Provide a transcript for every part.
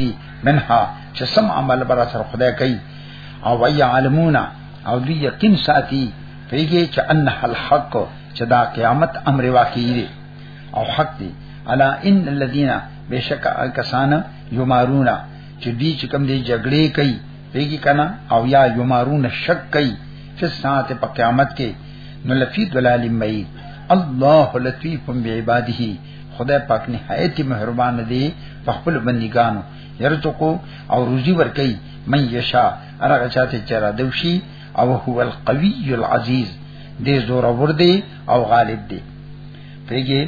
دي منها چې سم عمل بر سره خدای کوي او وی عالمون او دی یقین ساتي پیږي چې ان الحق چې دا قیامت امر واقعي دی او حق دی الا ان الذين بشک کسان یمارون چې دی چې کوم دی جګړې کوي پیږي کنا او یا یمارون شک کوي چې ساعت په قیامت کې نو لفی دلال مئی الله لطیف بعباده خدای پاک نهایت مهربان دی په خپل بندګانو يرزقو او روزي ورکي من یشا هغه چاته چې را دوشي او هو القوی العزیز دې زور ور دی او غالب دی پیږي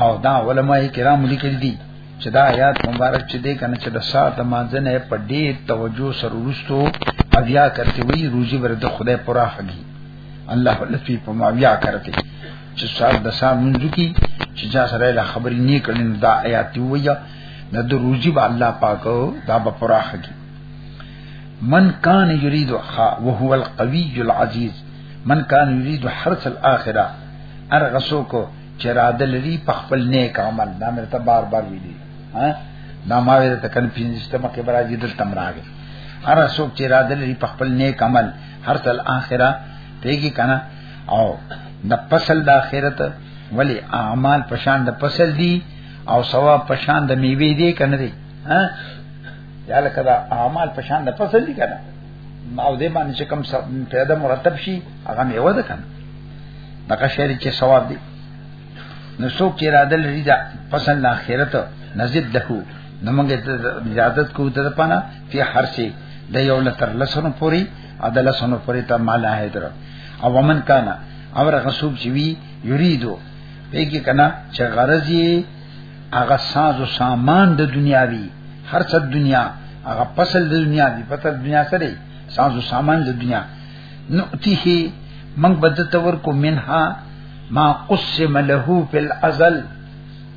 او دا علماء کرام لیکل دي چې دا آیات مبارک چې دې کنه چې د سات مانځنه په دې توجه سره ورستو او یا کرتے وی روزي ورته خدای پراخ دی الله لطفي په ما بیا کرته چې سال د سال منځو کې چې جا سره له خبرې نه کړي دا آیات ویا د دروځي به الله پاک دا به پراخه کی من کان یرید خا وهو القوی العزیز من کان یرید حرث الاخره ارغسو کو چې را د لري په خپل نیک عمل دا مې ته بار بار ویلي ها دا ما ویل ته کله پینځه مکه برا دې دلته مراغه ارغسو چې را د لري په خپل نیک عمل هر تل اخره پیږي کنه او د فصل د اخرت ولی اعمال پشان د فصل دی او ثواب پشان د میوه دی کنه دی ها یا لکه دا اعمال پشان د فصل دی کنه او دې باندې چې کوم پیدا مرتب شي هغه میوه ده کنه دغه شعر چې ثواب دی نو څوک چې را دل ریدا فصل د اخرت نزيد دهو نو موږ عبادت کوو د پانا تی هر څه د یو لتر لسنو پوری عدل سنو پوری ته مال هیدر او ومن کانا اور غصوب چې وی یریدو پیګی کنا چې غرض یې هغه ساز او سامان د دنیا وی هر څه دنیا هغه فصل د دنیا دی پته دنیا سره ساز او سامان د دنیا نؤتیه من بدت ورکو منها ما قسم له فی الازل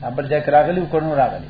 ابل ذکر راغلی کو نو راغلی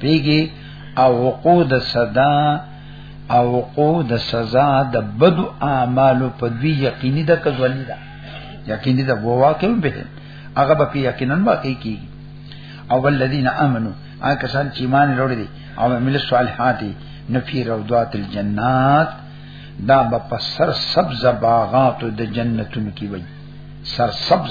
پیږي او وقوع د صدا او وقوع د سزا د بد اعمالو په دوی یقیني ده کزولی ده یقیني ده وو واقع به هغه به یقینا واقع کیږي او الذين امنوا هغه کسان چې ایمان لري دي او عمل صالحات نفي روضات الجنات دا به په سر سبز باغات د جنتونو کې وي سر سبز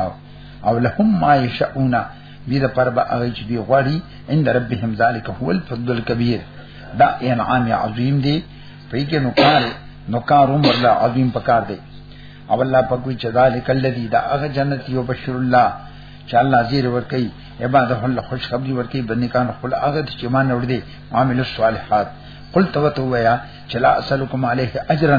او او لهم ما یشاؤون دې د پر به هغه چې دی غواړي عند ربهم ذالک هو الفضل الكبير دا انعام عظیم دی په کې نو کار نو کار عمر لا عظیم پکار دی او الله په کوئی چذالک الذی دا هغه جنت یو بشر الله چې الله زیر ور کوي عباد الله خوش خبری ور کوي بنی کان خپل هغه چې مان ور دي عامل الصالحات قلت وتویا چلا اسلکم علیه اجرا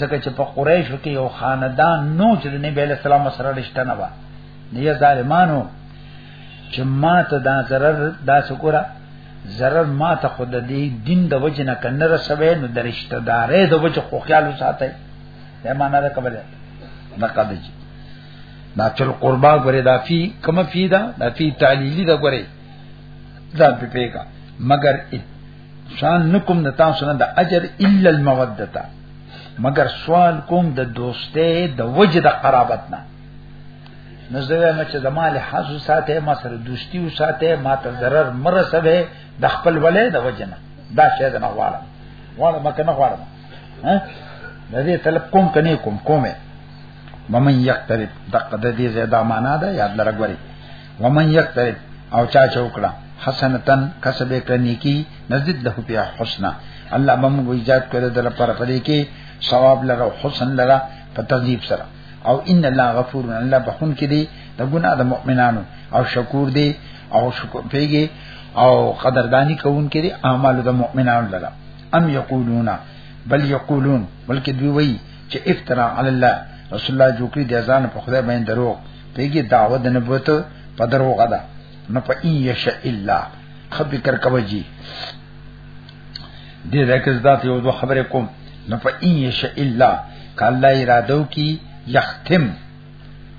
ځکه چې په قریشو کې یو خاندان نو چې د نبی له سلام سره رښتا نه و دی ظالمانو چې ما ته دا zarar دا سکورا zarar ما ته خود دې دین د وجه نه کنه رسوي نو د رشتہ دارې د وجه خو خیال وساته دا معنا ده قبل نه قبل جی دا چل قربا غره دا فی کما فی دا دا فی تعلیلی دا غره دا په پیګه مگر شان نکم د تاسو نه د اجر الا المودته مگر سوال کوم د دوستې د وجه د قرابت نه نو زه وایم چې زما له حظ ساته ما سره دوستی او ساته ما ته zarar مرسبه د خپل ولې د وجه نه دا شی نه غواړم غواړم مکه نه غواړم ها د دې طلب کوم کني کوم کومه ممن یقترب دقه د دې زیاده معنا ده یاد لرګوري ومن یکترف او چا چوکړه حسنتن کسب کړنی کی نزد له بیا حسنا الله بم وی ایجاد کړه در پر پدې کې ثواب لره حسن لره په تذیب سره او ان الله غفور الله بخون کې دی د ګناه د مؤمنانو او شکور دی او شکر پیږي او قدردانی کوون کې دی اعمال د مؤمنانو لره ام یقولون بل یقولون بلکې دوی وی چې افترا علی الله رسول الله جو کړی د ځان په خدای باندې دروغ پیګه دعوه د نبوت په درو غدا نو په ان یش الا خبر کر کوجی دې ځکه ذات یو دوه خبرې کوم نو په ان یش الا کله ارادو کی یختم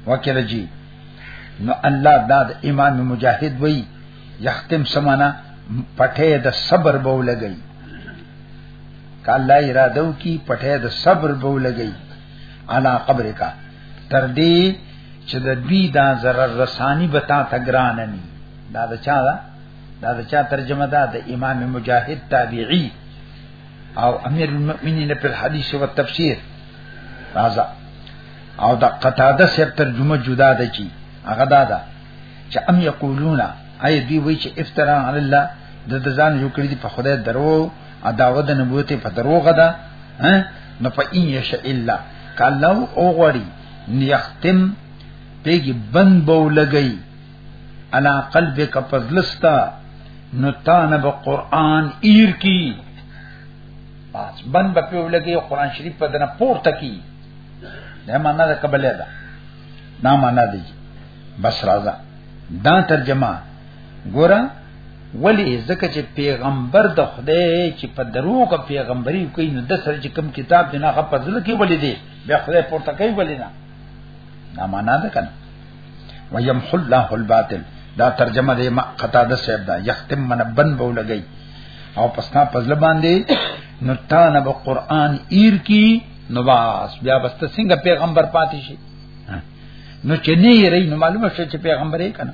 وکړه جی نو الله دا د امام مجاهد وای یختم سمانا پټه د صبر بو لګی کله ارادو کی پټه د صبر بو لګی علا قبر کا تر دې چې د دوی دا zarar رسانی به تا ته ګران نه دا د چا دا دا د چا ترجمه ده د امام مجاهد تابعی او امیر المؤمنین په حدیث او تفسیر راځه او د قتاده سر ترجمه جدا ده چی هغه دا ده چې ام یقولون اي دی وی چې افترا علی الله د ځان یو کړی په خدای درو ا داوود نبوت په دروغه ده نو په ان یش الا کلو او غړي نیختم پیګي بند بو لګي انا قلب کا پزلستا نو تانب قران ایر کی پاس بند په پیو لګي قران شریف په دنه پورته کی دا معنا ده قبله ده دا معنا دی بس راځه دا ترجمه ګوره ولی ځکه چې پیغمبر د خدای چې په دروغ پیغمبري کوي نو د سره چې کوم کتاب دی نه په ځل کې ولی دی بیا خدای پورته کوي ولی نه دا معنا ده کنه ويمحو الله الباطل دا ترجمه دی ما قطا د صاحب دا یختم منبن بو لګی او پسنا پزل باندې نو تا نه به قران ایر کی نو باس بیا بس څنګه پیغمبر پاتې شي نو چې نه یې رہی نو معلومه شي چې پیغمبر یې کنه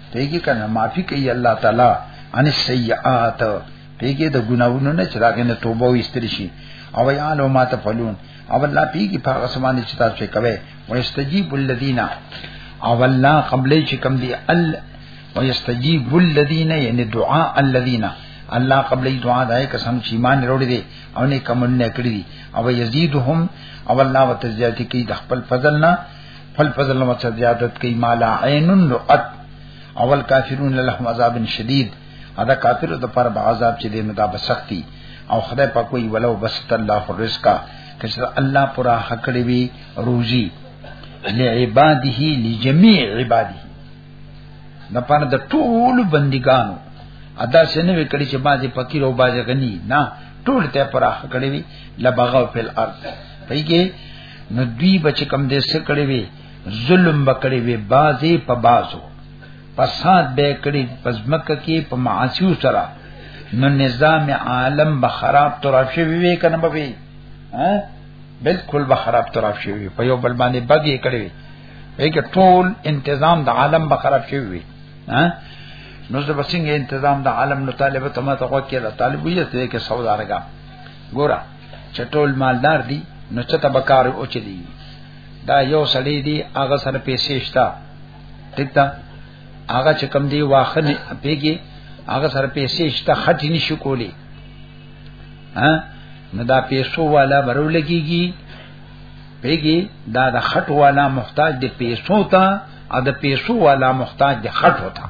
پیګه کنه معافي کوي الله تعالی ان السیئات پیګه د ګناوونو نه چې راغې نه توبه او استری شي او یعلم ما تفعلون او الله پیګه په هغه سمان چې تاسو کوي او استجیب الذین او الله قبلې چې کم دی ال او استجیب الذین یعنی دعاء الذین الله قبلې دعا دای کسان چې ایمان وروړي دي او نه کمن نه کړی دي او یزيدهم او الله وتعالى کی د خپل فضل نه فل فضل نو مقصد زیادت کوي مالا عین رؤت اول کافرون لهم عذاب شدید ادا کافر د پر عذاب چې دینو دا بسختی او خدای په کوئی ولو بسط الله الرزق کچر الله پورا حکړی وی روزی لعباده لجميع عباده د پر د ټول بندګانو ادا سن وی کړي چې باندې فقیر او باز غنی نه ټول ته پر حکړی وی لبغاو فل ارض پیګه نو دوی بچ کم دې سکړې وي ظلم بکړې وي بازي په بازو فساد به کړی پزمک کې په معاصیو سره نو نظام عالم به خراب تراب شوی وي کنه به وي ها بالکل به خراب تراب شوی وي په یو بل باندې بګي کړی وي کې ټول تنظیم د عالم به خراب شوی وي ها نو زه بسنګ تنظیم د عالم نو طالب ته ما ته وکړه طالب یې ته کې سودا رګا ګوره چټول مالدار دي نو چته بکار او چي دي دا یو سړی دی هغه سر پیسې شتا ټیک ده هغه چې کم دی واخه نه پیږي هغه سر پیسې شتا خټی نشي کولی ها نو دا پیسو والا برو لګيږي پیږي دا د خټ والا محتاج دی پیسو ته او د پیسو والا محتاج دی خټ وتا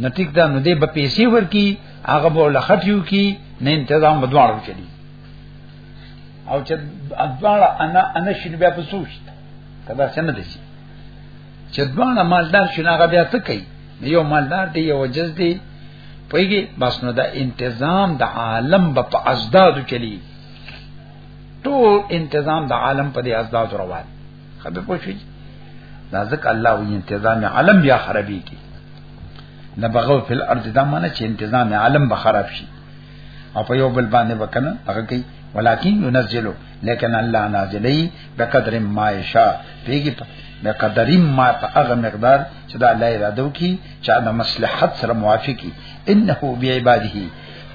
نو ټیک ده نو دې به پیسې ورکی هغه به لخټیو کی نه انتظام بدوارو چلی او چې ادواره انا انا شنو بیا پسوشت کدا څنګه دي چې دوانه مالدار شنو هغه بیا څه کوي یو مالدار دی یو جز دی پویږي بس نو دا انتظام د عالم په با ازدادو چلی ټول انتظام د عالم په دې ازدادو روان خبر پوښی دا ځکه الله وی انتظام عالم بیا خرابې کی نه بغو فل ارض دا معنی چې انتظام عالم به خراب شي او په یو بل باندې وکنه هغه کوي ولکن ينزلو لیکن الله نازلی بقدر ما یشاء پیږي بقدر ما په هغه مقدار چې دا الله اراده وکي چې دا مصلحت سره موافقي انه بعباده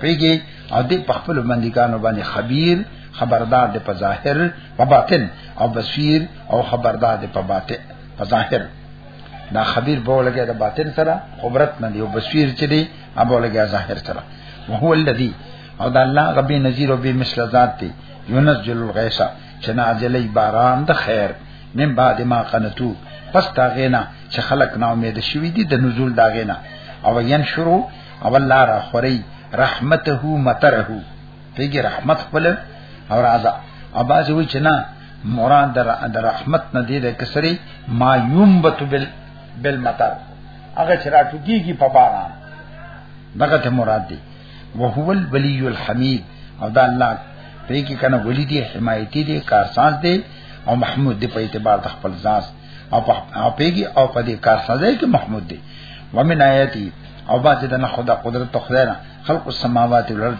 پیږي او دې په خپل بندګانو باندې خبير خبردار دی په ظاهر په باطن او بصیر او خبردار دی په باطن په ظاهر دا خبیر به لګي د باطن سره خبرت نه دی او بصیر چې دی هغه لګي ظاهر سره وهو الذی او دا الله غبی نذیر او به مثل ذات دی ينزل الغيث چې نازلې باران د خیر من بعد ما قنتو پس دا غینا چې خلق نا امید شوی دي د نزول دا غینا او ینشرو او الله را خوري رحمته مترهو پیږي رحمت خپل او رضا اباځي وی چې نه مراد در رحمت نه دی د کسری ما یومبت بل بل مطر هغه چې راټوکیږي په باران دغه ته مراد دی وهو الولی الحمید او دا الله په کې کنه ولی دی حمایتی دی کارساز دی او محمود دی په اعتبار د خپل ذات او په کې او په دې کارساز دی کې محمود دی ومن آیاتی او باځه د نه خدا قدرت خدای نه خلق السماوات والارض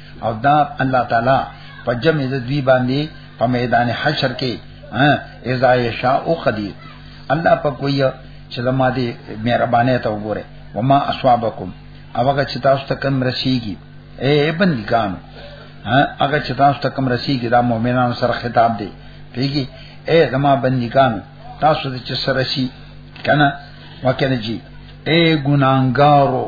او دا الله تعالی په جمع د دوی باندې په میدان حشر کې اذا یشاء قدیر الله په کوی چې زما دې مهربانه ته وګوره وما اصحابکم اوګه چې تاسو ته کم رسیږي اے بندګانو هغه چې تاسو ته کم رسیږي دا مؤمنانو سره خطاب دی پیږي اے زما بندګانو تاسو ته چې سره شي کنه وکړه جی اے ګناګارو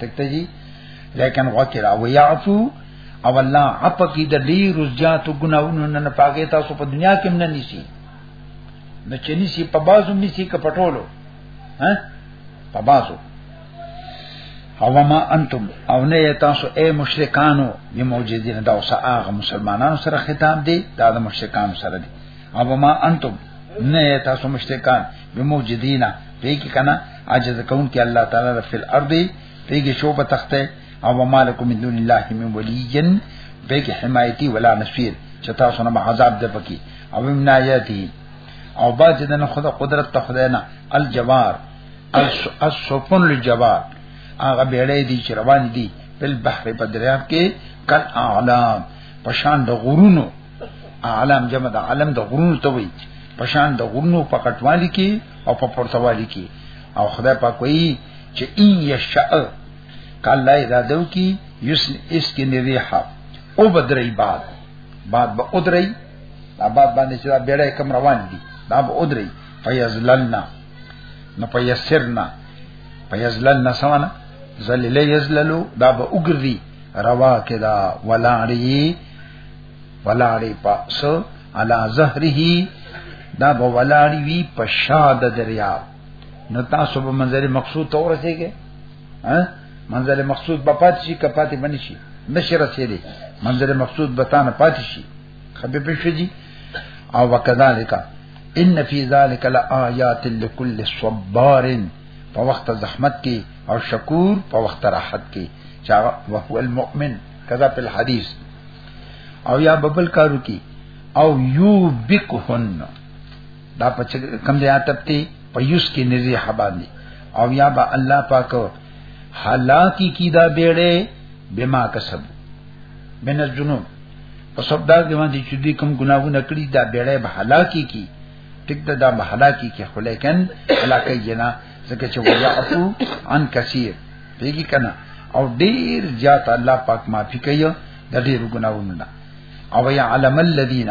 تکته جی لیکن وکړه او یعفو او الله اپ کی د ډیر زیات ګناونو نه پاګه تاسو په دنیا کې نه نیسی نو چې نیسی په بازو نیسی ک پټولو ها په بازو او ما انتم او نه تاسو اے مشرکانو یم موجودین دا اوس هغه مسلمانانو سره خطاب دی دا د مشرکانو سره دی او ما انتم نه تاسو مشرکان یم موجودین دې کې کنه عجز کون کې الله تعالی د فل ارض پیګه شو په تخته او مالکم من دون الله من ولیجن پیګه حمایتی ولا نصير چې تاسو نه عذاب ده پکې او من آیاتی او با چې دنه خدا قدرت ته خدای نه الجوار السفن الجوار هغه بیړې دي چې روان دي بل بحر په دریاب کې کل اعلام پشان د غرونو عالم جمع د عالم د غرونو ته وي پشان د غرونو په کټوالي کې او په پورتوالي کې او خدای پاک وایي چې ان یشاء کله اذا دو کی یسن اس کې نریحه او بدرې باد باد به ادرې آباد باندې چې دا بیړې کم روان دي دا به ادرې فیزللنا نو فیسرنا فیزللنا سمانا زلل یزللو دا به وګرځي روا کې دا ولاړی ولاړی پاس علا زهره دا به ولاړی وی په شاد دریاب نو تاسو به منظر مقصود ته ورسیږئ ها منظر مقصود به پات شي کپاتې باندې شي نشي رسیدي منظر مقصود به تانه پات شي خبي په شي او وکذالک ان فی ذلک لآیات لكل صبار په وخت زحمت کې او شکور په وخت راحت کې چا وهو المؤمن کذا په حدیث او یا ببل کارو کی او یو بکهن دا په کم دی عتب ته په یوس کې نزی حبان دی او یا با الله پاک حالاکی کی دا بیړې بما کسب من الجنون په سب دا دی باندې چې دې کوم ګناهونه کړی دا بیړې به حالاکی کی ټیک دا به حالاکی کی خو لیکن علاقه جنا ځکه چې ويعفو عن کثیر پیږي کنه او ډیر زیات الله پاک معافي کوي د ډیرو ګناوونو نه او یا علم الذین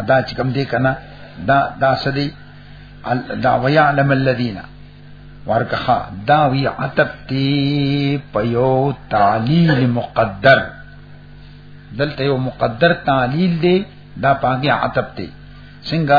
ادا چې کوم دې کنه دا دا سدي دا ویا علم الذین ورکخه دا وی عتب تی پيو تعلیل مقدر دلته یو مقدر تعلیل دی دا پاګه عتب تی څنګه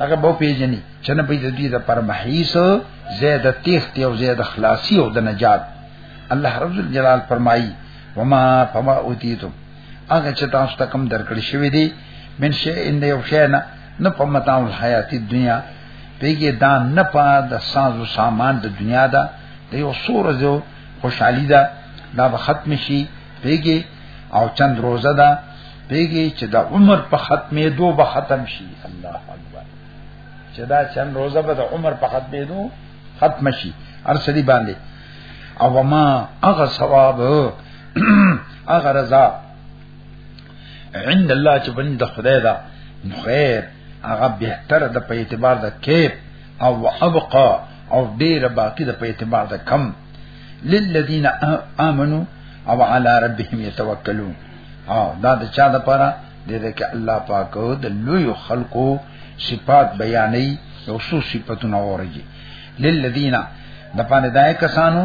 دغه به پیژني چې نه به دوی د پر محیص زید تیخت او زید خلاصي او د نجات الله رب جلال فرمایي وما فما اوتیتم هغه چې تاسو ته کوم درکړی شوی دی من شی ان یو شی نه نه په متاع الحیات دنیا پیګه دا نه په د ساز او سامان د دنیا دا د یو سور جو خوشحالی دا دا به ختم شي پیګه او چند روزه دا پیږي چې د عمر په ختمې دو به ختم شي الله اکبر چې دا چند روزه به د عمر په ختمې دو ختم شي هر سړي باندې او ما هغه ثواب هغه رضا عند الله چې بند خدای دا خیر هغه بهتر د په اعتبار د کیپ او ابقا او ډیر باقی د په اعتبار د کم للذین آمنو او علی ربهم یتوکلون او دا د چا د پاره د دې کې الله پاک د لوی خلقو صفات بیانې او څو صفاتونه ورږي للذین د پاره دای کسانو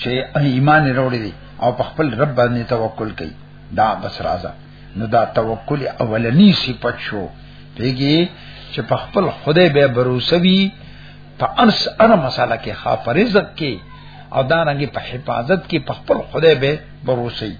چې ایمان وروړي دي او په خپل رب باندې توکل کوي دا بس راځه نو دا توکل اولنی صفت شو دیږي چې په خپل خدای به باور وسوي په ارس ار مساله کې خافرزت کې او دانګي په حفاظت کې په خپل خدای به باور وسوي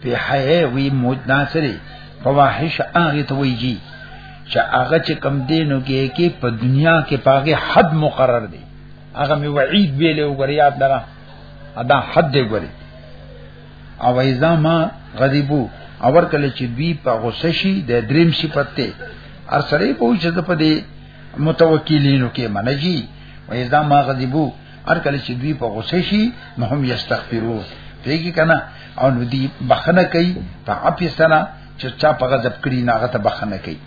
په حیا وی مدناسری فواحش هغه ته ویږي چې هغه چې کم دینو کې کې په دنیا کې پاګه حد مقرر دی هغه می وعید ویلې وګریات دغه ادا حد دی ګوري او ایزا ما غریبو اور کله چې دوی په غوسه شي د دریم صفت ته ار سره په چې په دې متوکلینو کې منجي و ایزا ما غریبو هر کله چې دوی په غوسه شي نو هم یستغفرون پیږي کنه او نو دی بخنه کوي په عفو سره چې چا په غضب کړی ناغه ته بخنه کوي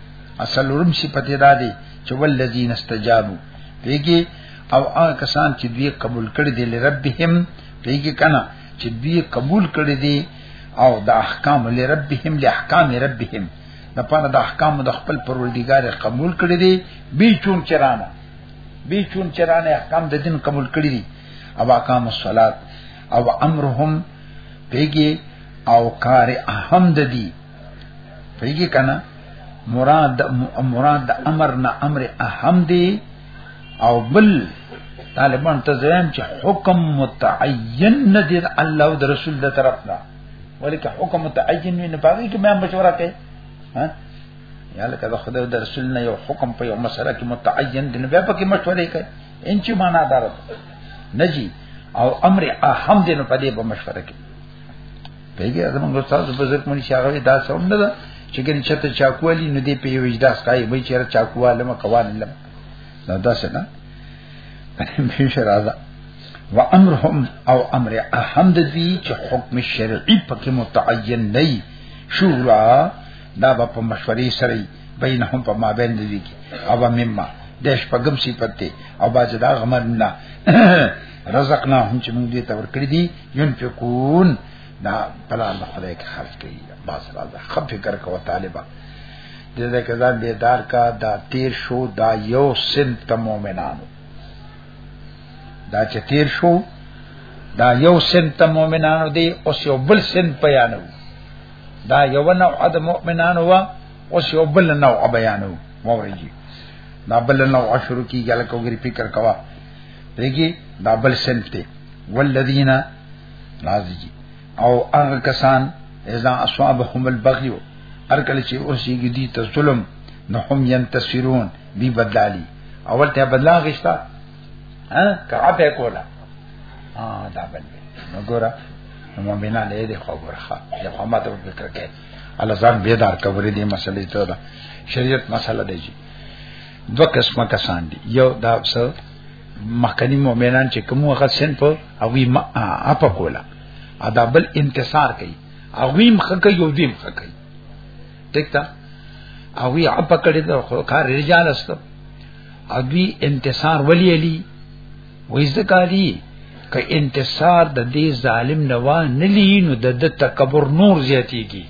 اصل ورم شي پته دا دی چې ولذین استجابوا پیږي او هغه کسان چې دوی قبول کړی دی لربهم پیږي کنه چې دوی قبول کړی دی او د احکام لربهم لاحکام ربهم د پاره د احکام د خپل پروردګار قبول کړی دی به چون چرانه به چون چرانه احکام د دین قبول کړی دي او اقام الصلات او امرهم پیګي او کار اهم د دي پیګي کنه مراد مراد امر نه امر اهم دي او بل طالبان ته زم چې حکم متعین نه دي الله او رسول د طرف نه ولیکه حکم متعین نه پاږي کې مې مشوره کوي ها یا لکه د خدای د رسول نه یو حکم په یو مسله کې متعین دی نو بیا پکې مشورې کوي ان چې معنا دار نجی او امر اهم دی نو په دې به مشوره کوي پیګه زموږ استاد بزرګ مونږ شاغوي دا څه هم نه ده چې ګنې چته چاکوالی نو دې په یو اجداس کوي به چیرې چاکواله ما کوان لم دا دا څه نه به شرازه و امرهم او امر اهم دی چې حکم شرعي پکې متعین نه شورا دا به په مشورې سره بینهم په مابین دي کې او مما د شپږم صفت دی او باز دا غمر نه رزقنا هم چې موږ دې تور کړی دي ينفقون دا پلا الله خدای کې خرج کوي باز راځه خپ فکر کوه طالبہ دې دې کزان دې دار کا دا تیر شو دا یو سن ته مؤمنانو دا چې تیر شو دا یو سن ته مؤمنانو دی او یو بل سن پیانو دا یو نوع د مؤمنانو وا او یو بل نوع بیانو مورجی دا بل نوع شروع کیږي لکه وګری فکر کوا دیږي دا بل صنف دی والذین راضی او هغه کسان اذا اصابهم البغي هر کله چې اوسېږي دي ته ظلم نو هم ينتصرون دی بدلالي اول ته بدلا غشتا ها کعه په کولا ها دا باندې نو ګورا مؤمنان دې دې خو ورخه دې خو ماته فکر کې الله ځان بیدار کوي دې مسلې ته دا شریعت مسله دی جی دو قسمه کسان دي یو دا څه مخکنی مؤمنان چې کوم وخت سن په او وی ما اپ کولا ادا بل انتصار کوي او ویم خکې یو دیم خکې دکتا او وی اپ کړی دا خو کار رجال است او دوی انتصار ولی علی وای زکالی که انتصار د دې ظالم نوا نلی نو د تکبر نور زیاتیږي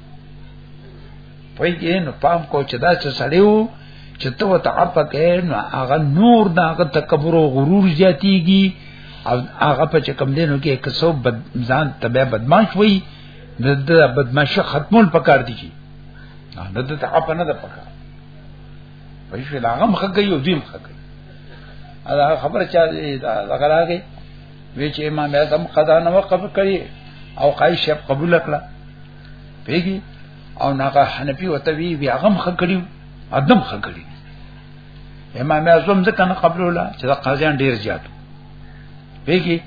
پوی کې نو پام کو چې دا څه سړیو چې ته وته اپ کې نو هغه نور دا هغه تکبر او غرور زیاتیږي او هغه په چکم دینو کې کسو بد ځان تبه بدمعش وای د د بدمعشي ختمول پکار دي کی نه د تعاپ نه د پکار په شي لاغه مخ کوي او دیم خکې دا خبره چا دا لګراږي وی چې امام اعظم قضا نه وقف کړي او قایش قبول کړه پیږي او ناګه حنفي وته وی بیا غم خکړي ادم خکړي امام اعظم ځکه نه قبول ولا چې قاضیان ډیر زیاتو بګي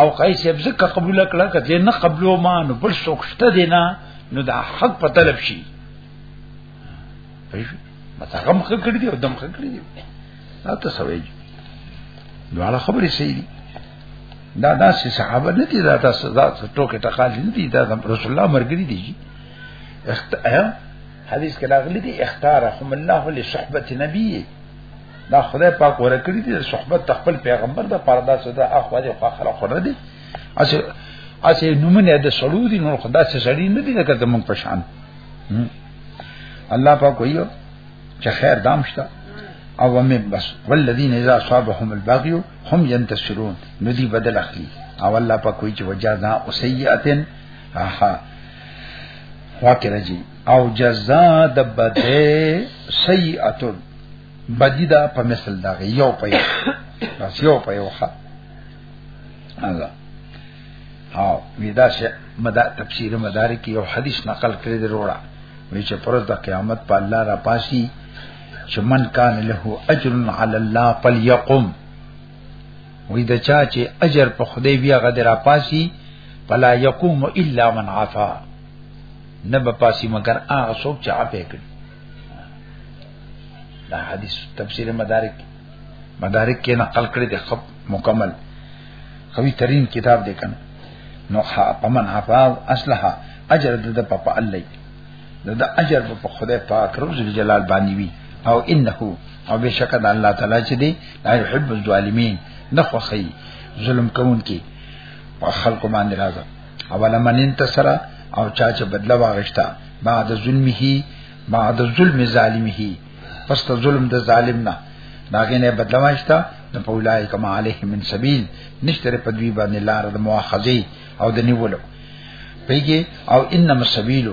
او قیس ابزک قبول کړه کته نه قبلو ما نو بل سوکشته دینا نو دا حق په طلب شي متغه مخ کړی دی او دم مخ کړی دی دا ته سوي دواړه خبرې صحیح دي دا داسې صحابه نه دي دا تاسو دا ټوکې ټقال نه دي دا رسول الله مرګري دي اخت... حدیث کې راغلي دي اختارهم الله لصحبه نبی دا خدای پاک ورکړي دي صحبت خپل پیغمبر د پاره دا څه د اخوا دي خو اخره خو نه دي اسی اسی نمونه د سړو دي نو خدای څه سړی نه دي لکه زمونږ په شان الله پاک ویو چې خیر دام شته او ومه بس والذین اذا اصابهم البغي هم ينتصرون ندی بدل اخلي او الله پاک وی چې وجزا اسیئه اها واکه راځي او جزاء د بده سیئه بدی دا په مثل دا یو په یو بس یو په یو ښه الله ها ودا شه مدا تفسیر مدارک یو حدیث نقل کړی دی وروړه وی چې پرز د قیامت په الله را پاسی چې من کان له اجر علی الله فلیقم وی د چا چې اجر په خدای بیا غد را پاسی فلا یقوم الا من عفا نه به پاسی مگر هغه څوک چې عفا کړي دا حدیث تفسیر مدارک مدارک کې نقل کړی دی خب مکمل قوی ترین کتاب دی کنه نو ها پمن عفا اصلها اجر د په په الله د د اجر په خدای پاک رب جلال باندې وی او انه او بشک د الله تعالی چې دی لا يحب الظالمین نخوخی ظلم کوون کی په خلق باندې راځه او لمن انتصر او چا چې بدلا واغښتا بعد ظلمه بعد ظلم ظالمه پس ته ظلم د ظالم نه داګه نه بدلواشتا د پولای کما علیه من سبیل نشتر په دوی باندې لار د مؤاخذه او د نیولو پیږي او انما سبیل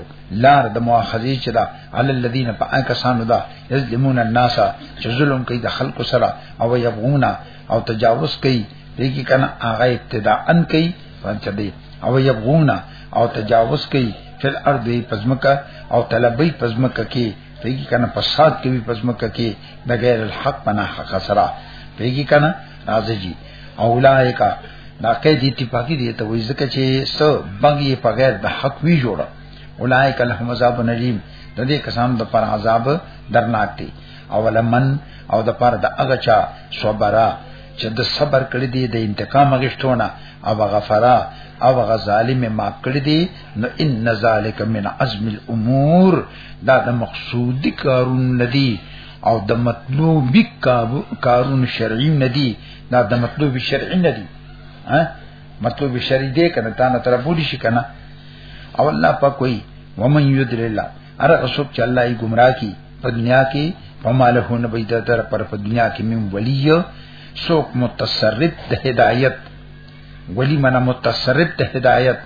لار د مؤاخذه چې دا علی الذین فاکسانو دا یظلمون الناس چې ظلم کوي د خلکو سره او یبغونا او تجاوز کوي پیږي کنه هغه ابتداء ان کوي فانچ دی او یبغونا او تجاوز کوي فل ارض پزمکه او طلبي پزمکه کې پیږي کنه فساد کوي پزمکه کې د غیر الحق پنا حق سره پیږي کنه راځي جی اولایکا دا کې دي اتفاقی دي ته وې ځکه چې سو بغي په غیر د حق وی جوړه اولایک لهم عذاب نلیم د دې کسان د پر عذاب درناک دي اولمن او د پر د اغچا صبره چې د صبر کړی دی د انتقام غشتونه او غفرا او غ ظالم معاف کړی دی نو ان ذالک من عزم الامور دا د مقصود کارون ندی او د مطلوب کارون شرعی ندی دا د مطلوب شرعی ندی ها مطلوب شرعی دی کنه تا نه تر بولی شي کنه او الله په کوئی ومن یذل الله ارغ سوک چې الله یې گمراه کی په دنیا کې فماله نه بيد در پر په دنیا کې مم ولی سوق متصرف د هدایت ولی من متصرف د هدایت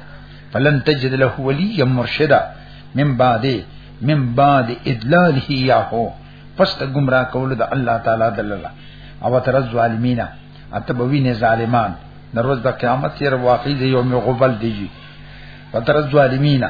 فلن تجد له ولی مرشدا من بعد من بعد ادلاله یاهو پس ته گمراه کول د الله تعالی د الله او تر ظالمین اتبوی نه ظالمان نروز د قیامت سره واقع دی یوم غبل دی پتر ظالمینا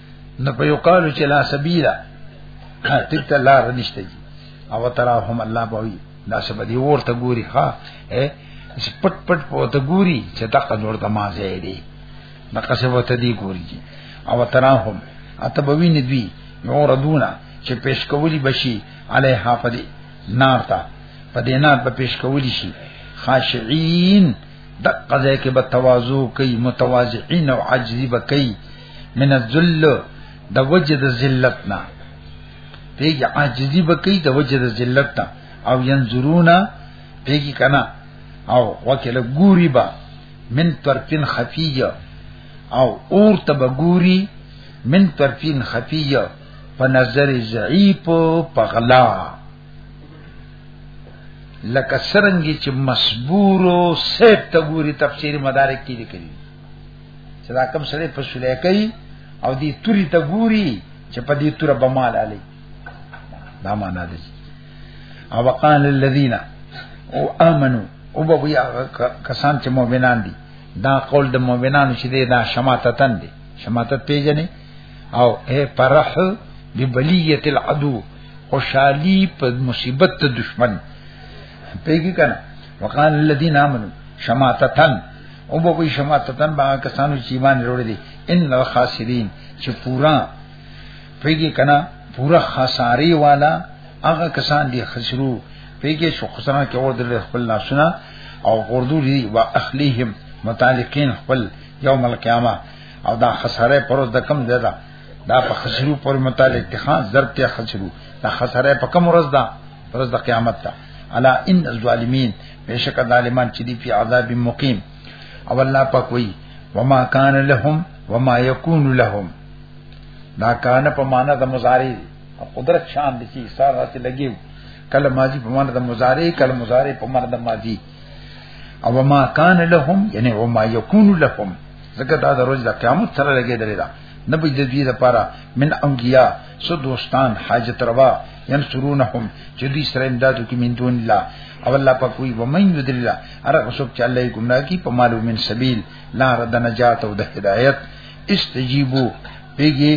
نه په یو قالو چې لا سبیلا ټیک ته لار نشته دي او تراهم الله بوي دا څه بدی ورته ګوري ها چې پټ پټ پوته ګوري چې دا قدر د ما زه دی دا قصه وته دی ګوري او تراهم اته بوي نه دی نو ردونه چې پیش کولی بشي علیها پدی نار تا پدی نار په پیش کولی شي خاشعين د قضا کې به تواضع کوي متواضعين او عاجزي به کوي من الذل د وجد ذلتنا پیږي عاجزی بکی د وجد ذلتنا او ينظرونا پیږي کنا او وکله ګوري با من طرفین خفیه او اور تب ګوري من طرفین خفیه په نظر ضعیف په غلا لکه سرنګي چې مسبورو سیب تګوري تفسیر مدارک کې لیکلي چې دا کوم سړی په سولې کوي او دې توري ته ګوري چې په دې تور به مال علي دا معنا ده او وقال الذين او امنو او به وي کسان چې مؤمنان دي دا قول د مؤمنانو چې دا شماتتن دي شماتت پیژنې او اے پرح ببلیت العدو خوشحالی په مصیبت دشمن پیګی کنه وقال الذين امنوا شماتتن او به وي شماتتن با کسانو چې ایمان وروړي دي ان الخاسرین چې پورا پیږي کنا پورا خساری والا هغه کسان دي خسرو پیږي شو خسران کې اور درل خپل لاسونه او غردو دي وا اخلیهم متعلقین خپل یوم القیامه او دا خساره پروز د کم زیاده دا په خسرو پر متعلق ته خاص ضرب ته خسرو دا خساره په کم ورځ دا ورځ د قیامت ته الا ان الظالمین بشک ظالمان چې دی په عذاب مقیم او الله پاک وی وما کان لهم وما یکون لهم دا کان په معنا د مضارع قدرت شان دي چې سار راته لګیو کله ماضی په معنا د مضارع کله مضارع په معنا د ماضی او وما کان لهم یعنی وما یکون لهم زکه دا د روز د قیامت سره لګیدل دا نبی د دې لپاره من انبیاء سو دوستان حاجت روا ينصرونهم چې دوی سره امداد کوي من دون الله او الله په کوئی ومن يدل الله هر څوک چې الله یې ګمراه کی په مالو من سبیل لا رد نجات او د هدایت استجیبو پیږي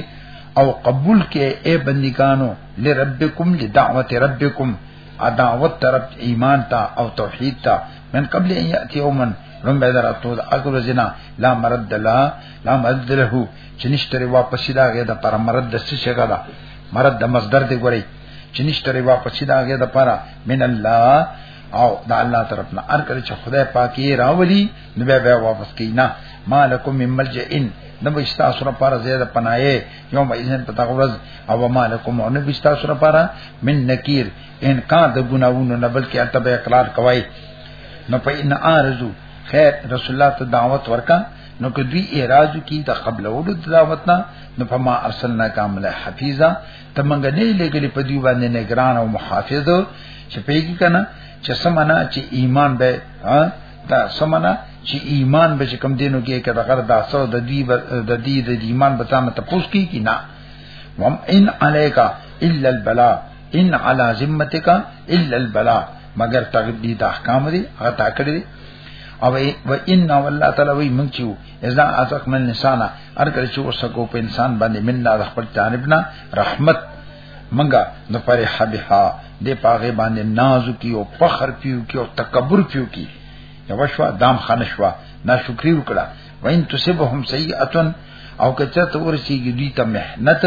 او قبول کې اے بندګانو لربکم لدعوت ربکم ادعوت طرف ایمان تا او توحید تا من قبل ان یاتی یومن لم بدرتو اقل زنا لا مرد لا لا مرد له چې نشته ری واپس دا غي د پر مرد د څه شګه ده مرد د مصدر دی ګوري چې نشته ری واپس دا غي د پر من الله او د الله طرفنا ار کړي چې خدای پاکي راولي نو به به واپس کینا مالکم من ملجئن نو بشتا سره پر زیاده پنايه یوم ایزن پتا ورځ او مالکم او نو بشتا سره پر من نکیر انکار د ګناوونو نه بلکې اتبه اقرار کوي نو په ان ارزو خیر رسول الله ته دعوت ورکا نو که دوی اعتراض کی د قبل اولو دعوت نه نو فما ارسلنا کامل حفیظا تمنګ نه لګلی په دوی باندې نگران او محافظ چې پیګی کنه چې سمنا چې ایمان به دا سمنا چې ایمان به کوم دینو کې کړه غره دا سو د دې د دې د ایمان به تاسو ته پوښ کی کی نه وم ان علیکا الا البلا ان علی ذمتک الا البلا مگر تغدید احکام دی هغه تا کړی او و ان والله تعالی وی مونږ چې اذا ازقنا الانسان هر کله چې وسکو په انسان باندې مننا د خپل جانب نه رحمت منګه د فرح بها د پاغه باندې ناز کی او فخر پیو کی او تکبر پیو کی یو شوا دام خان شوا ناشکری وکړه وین تصبهم سیئه او کچا ته ورسیږي دوی ته مهنت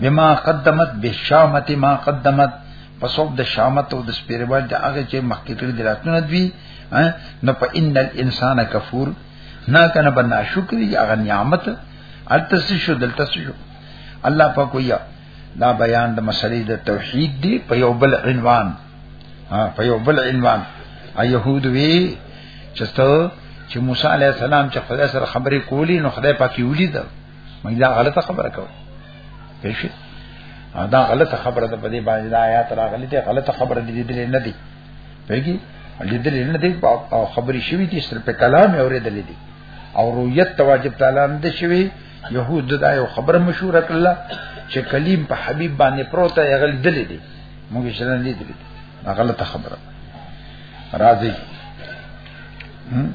بما قدمت بشامت ما قدمت پسوب د شامت او د سپیربال د هغه چې مخکې کړی دراتونه دوی نو په ان الانسان کفور نه کنه بنا شکر یا غ نعمت التسی شو دلته شو الله په کویا دا بیان د مسلې د توحید دی په یو بل عنوان ها په یو بل عنوان ا يهود وی چې ته چې موسی علی السلام چې خدای سره خبرې کولی نو خدای پاکي ولید مې دا غلطه خبره کوي پېښه دا غلطه خبره ده په دې باندې دا آیات راغلي دي غلطه خبره دي دې نه دي پیږي لیدل نه دی او خبرې شوې دي سر په کلام اورېدل دي او رؤیت تواجب تعالی نه شوی يهود دا یو خبره مشهور کړل چې کلیم په حبیب باندې پروت یې غل دل دي موږ شرن دي دي غلطه خبره راځي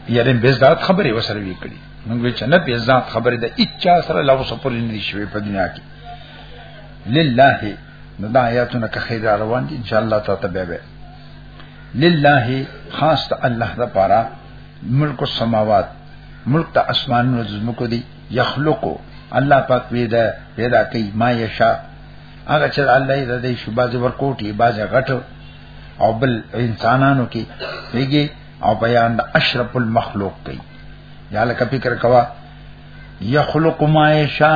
یاره به ذات خبره وسره وی کړی موږ چې نه به ذات خبره د اچا سره لوسه پرې نه شوی په دنیا کې لله نو دا آیاتونه که خیر روان دي ان شاء الله تعالی به به لله خاص ته الله دا پارا ملک السماوات ملک ته اسمان نو زمکو دي یخلقو الله پاک پیدا پیدا کوي ما یشا هغه چې الله یې د دې شوبازي ورکوټي بازه غټ او بل انسانانو کې دیږي او بیان د اشرف المخلوق کوي یا لکه فکر کوا یخلق ما یشا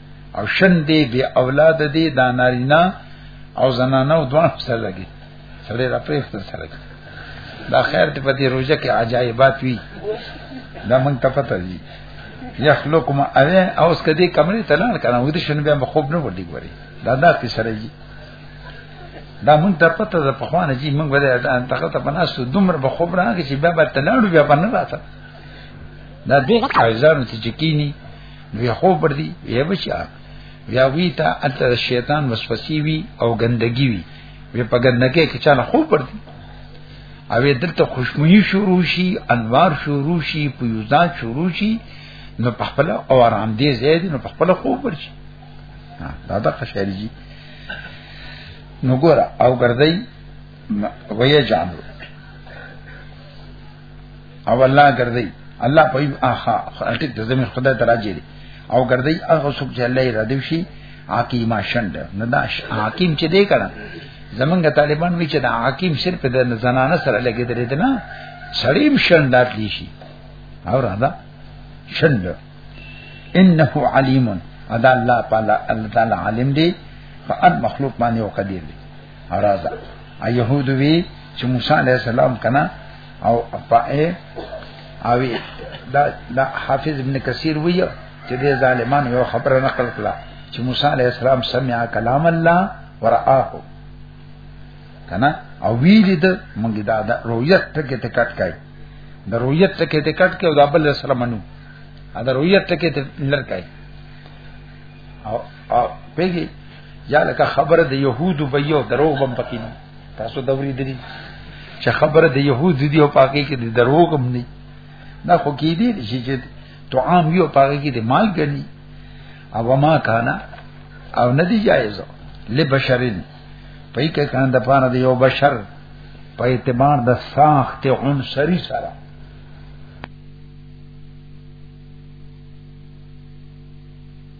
او شن دی بی اولاد دی دا نارینا او زنانه او دوان سره لګي سره را پېښته سره لګي دا خیر ته په دې روزه کې عجایبات وی دا مونږ ته پته دي یخلق ما اوه اوس کدی کمرې ته لاړ کنه ودی شنو بیا خوب نه وړي ګوري دا دا کې سره دي دا مونږ ته پته ده په خوانه جی مونږ ولې انتخاب ته بناسو دومره به خوب راغی چې بیا به تلاړو بیا باندې راته دا دې قایزانو ته چکینی نو یې خو پر دې یې بچا بیا وی تا انت شیطان وسوسې وی او ګندګي وی وی په ګندګي کې چانه خو پر دې او دلته خوشبوئی شروع شي انوار شروع شي پیوزان شروع شي نو په خپل او آرام دې زید نو په خپل خو پر شي دا د قشری جی نو ګور او ګرځي ویجانو او الله ګرځي الله په اخا ټیک د زمي خدای ته راځي او ګرځي هغه څوک چې الله یې را دی شي حکیمه شند نه دا حکیم چې دی کړه زمونږ طالبان وی چې دا حکیم صرف د زنانه سره لګی درې نه سړیم شند دی شي او را دا شند انه علیم ادا الله تعالی الله تعالی عالم دی فقط مخلوق باندې او قدیر دی راځه يهود وی چې موسی عليه السلام کنا او اپائے او دا دا حافظ ابن کثیر وی چې دې ظالمانو یو خبره نقل کړه چې موسی عليه السلام سمع کلام الله ورآه کنا او ویل دې مونږ دا د رؤیت ټکي ته کټ کای د رؤیت ټکي ته کټ کې او د ابل سره منو دا رؤیت ټکي ته لړ کای او او پیږي یا لکه خبره د يهودو به یو دروغ بم پکې نه تاسو دوري دي چې خبره د يهود دي او پاکي کې د دروغ هم نه نه خو کې دي چې تو عام یو پاکي کې د مال غني او ما کانا او نه دی جایز لبشرین پای کې کان د پانه د یو بشر په اعتبار د ساخت عنصری سره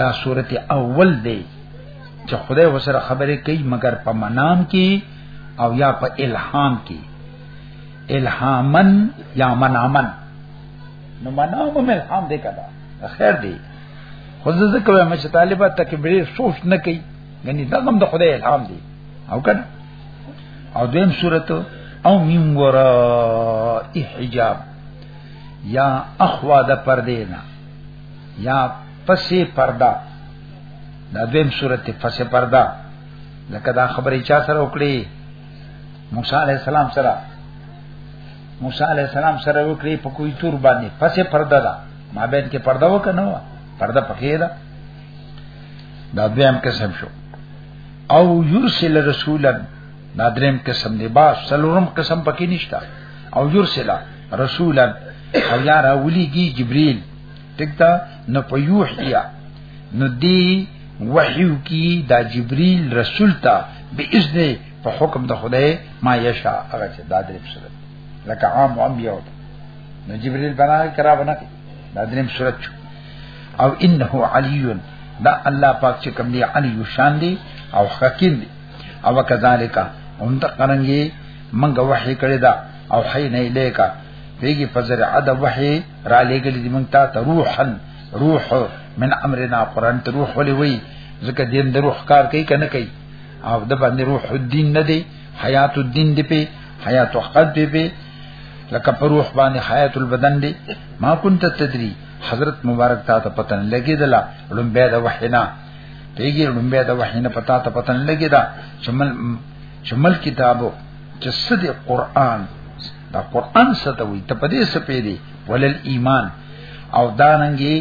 دا صورت اول دی چې خدای وسره خبرې کوي مګر په منام کې او یا په الهام کې الهامن یا منامن نو منام هم الهام دی کدا خیر دی خو زه ځکه وایم چې طالبات تکبیر سوچ نه کوي یعنی دا هم د خدای الهام دی او کړه او دیم صورت او میم ورا حجاب یا اخوا د پردینا یا پسې پردا دا دویم صورت پسې پردا لکه دا خبرې چا سره وکړي موسی علی السلام سره موسی علی السلام سره وکړي په کوی تور باندې پسې پردا دا ما بین کې پردا وکنه وا پردا پکې دا دا دویم قسم شو او یرسل رسولا دا دریم قسم دی با سلورم قسم پکې نشتا او یرسل رسولا او یارا ولیږي جبريل تکتا نو په یوحیا نو دی وحیو کی دا جبرئیل رسول ته باذن په حکم د خدای ما یشا هغه چې دا درې صورت لکه عام او انبیاء نو جبرئیل بنا کرا بنا دا درې صورت شو او انه علی دا الله پاک چې کوم دی علی شان دی او حکیم دی او کذالک هم ته قرنګي منګه وحی کړی دا او حی نه الیکا دیږي فزر عد وحی را لګل دي مونږ ته روحن روح من امرنا قران ته روح ولي وي ځکه دین د روح کار کوي کنه کوي او د باندې روح الدین نه دی حیات الدین دی په حیات وقت دی په لکه پر روح باندې حیات البدن دی ما كنت تدری حضرت مبارک تا ته پتن لګی دلا لومبه د وحینا پیګی لومبه د وحینا پتا ته پتن لګی دا شمل شمل کتابو چې سدي قران دا قران ته وي ته په دې سپېری ولل ایمان او داننګي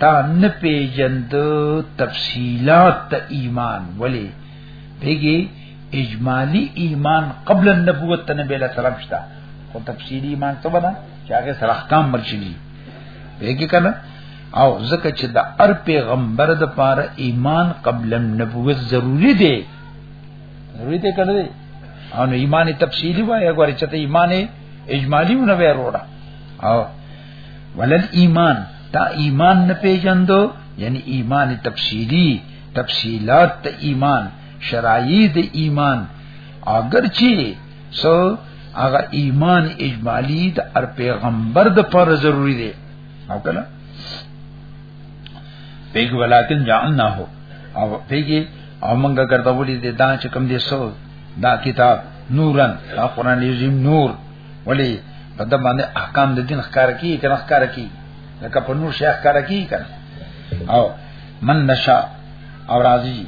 تا نه پیجند تفصيلات ته ایمان ولی دیږي اجمالی ایمان قبل النبوت ته نبی له سلام شته خو تفصیلی ایمان څه بنا چې هغه سره احکام مرشدي دیږي کنه او ځکه چې د هر پیغمبر د پاره ایمان قبل النبوت ضروری دی ضروري ته کړی او نو ایمان تفصیلی وای غواړي چې ته ایمان اجمالی ونه وروړه او ولل ایمان تا ایمان نه پیژندو یعنی ایمان تفصیلی تفصیلات ته ایمان شرایط ایمان اگر چی سو هغه ایمان اجمالی د ار پیغمبر د پر ضروری دی او کله پیګ ولکن جعلنا هو او پیګي او مونږه ګرځولې دي دا چې کوم دي سو دا کتاب نورن دا قران عظیم نور ولی په د باندې احکام د دین ښکار کی کنه ښکار کی لکه په نور شیخ ښکار کی کنه او من نشا او راضی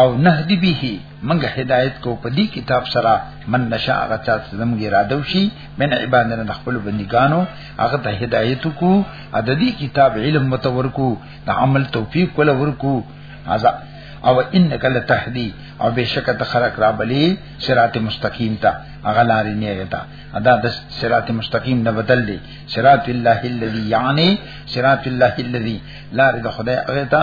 او نهدی به منګ هدایت کو په دې کتاب سره من نشا هغه چا چې زموږ اراده وشي من عبادنا د خپل بندګانو هغه ته هدایت کو عددي کتاب علم متور کو د عمل توفیق کول ورکو ازا او انک لتهدی او بشک ته خلق را بلی صراط مستقیم تا هغه لارې نه غتا ادا د صراط مستقیم نه بدل دی صراط الله الذی یعنی صراط الله الذی لارې د خدای هغه تا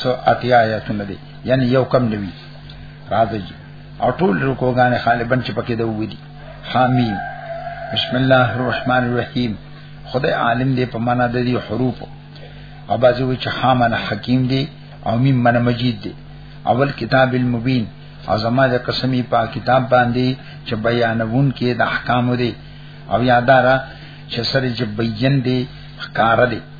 سو اتیا آیاتونه دي یعنی یو کم نوي راځي او ټول رکوګان خالبن چې پکې د وې دي حامیم بسم الله الرحمن الرحیم خدای عالم دی په معنا د دې حروف او بازی وی چې حامن حکیم دی او میم من مجید دی اول کتاب المبین او زما د قسمی په کتاب باندې چې بیانون کې د احکام دی او یادارا چې سره چې بیان دی ښکار دی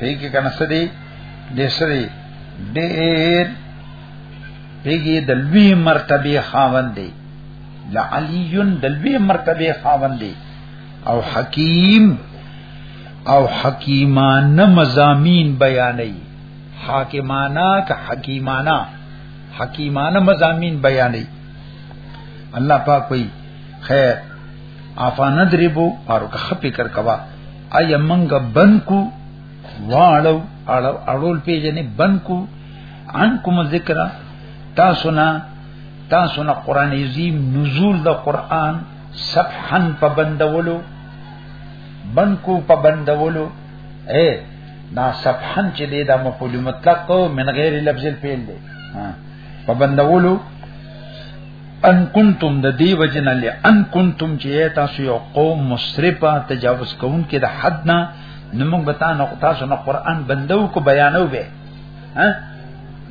دې کې کنه سدي دې سدي ډېر دغه د لوی مرتبه خاوند دی لعلی د لوی مرتبه خاوند دی او حکیم او حکیمانه مزامین بیانې حاکمانه که حکیمانه حکیمانه مزامین بیانې الله پاک وی خیر افاند ربو پارو که خپې کر کوا ایا منګه بنکو واړو اړو اړول پیجنې بنکو ان کوم ذکر تاسو نه تاسو نه قران عظیم نزول د قران صفحن په بندولو بنکو په بندولو اے دا صفحن چې دی دا مفعول مطلق من غیر لفظ الفعل دی په بندولو ان کنتم د دی وجنه ل ان کنتم چې تاسو یو قوم مسرفه تجاوز کوونکې د حد نه نو موږ به تاسو تاسو نه قران بندو کو بیانو به ها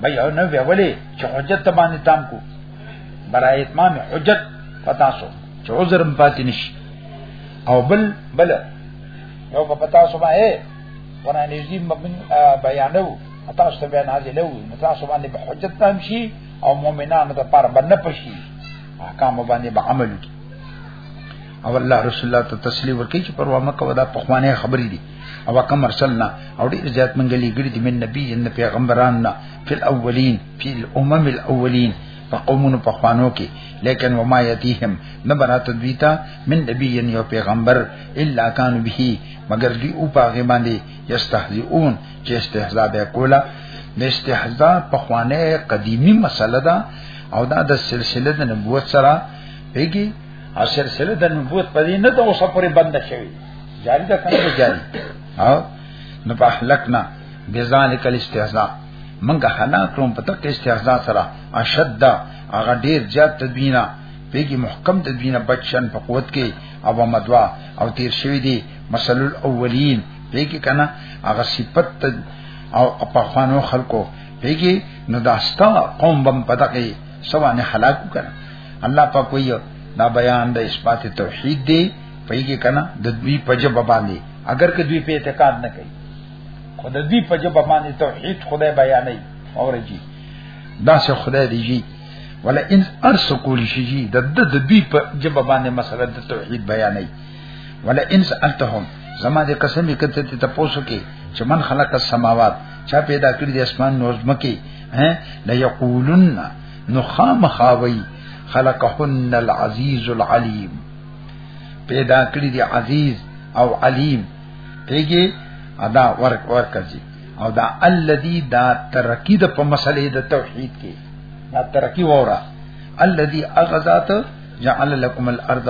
بیانو به ولی چې حجت ته باندې تام کو برای اتمام حجت پتا سو چې عذر هم پاتې نشي او بل بل یو په پتا سو باندې قران عظیم بیانو تاسو ته بیان حاصلو تاسو باندې حجت تام شي او مؤمنانو ته پر باندې پشي احکام باندې به عمل کی او الله رسول الله ته تسلیم ورکړي چې پروا مکه ودا په خوانه خبرې دي او کم ارسلنا او ډیر زیات منګ لګړي دي من نبی ان پیغمبران نه فل اولین فی الامم الاولین په قومونو په خوانو کې لیکن وما یتیهم نه برات دویتا من نبی یو پیغمبر الا کان به مگر دی او پاغه باندې یستهزئون چې استهزاء به کولا د استهزاء په خوانه قدیمی مسله ده او دا د سلسله د نبوت سره پیږي او سلسله د نبوت په دې نه ته اوسه پورې بند شوی جاری ده کنه جاری او نو په حلقنا بذالک الاستهزاء منګه حنا کوم په تک استهزاء سره اشد هغه ډیر زیات تدوینا پیږي محکم تدوینا بچن په قوت کې او مدوا او تیر شوی دی مثل الاولین دیکي کنه هغه صفت او په خوانو خلکو دیکي نو داستا قوم بم پدقي سوانه هلاک کړه الله پاک وی دا بیان د اثبات توحید دی پیږي کنه د دوی په جبه باندې اگر که دوی په اعتقاد نه کوي خو د دوی په جبه باندې توحید خدای بیانې اورږي دا څه خدای دی جی ولا ان ارس کول شي جی د د دوی په جبه باندې مسله د توحید بیانې ولا ان سالتهم زما دې قسم یې کته ته تاسو کې چې من خلق السماوات چا پیدا کړی د اسمان نور مکی ها لا یقولن نو خامخاوی خلقهن العزیز العلیم پیدا کړی دی عزیز او علیم پیږي ادا ورک ورکځي او دا الذي دا ترقی د په مسلې د توحید کې دا ترقی وره الذي اغذات جعل لكم الارض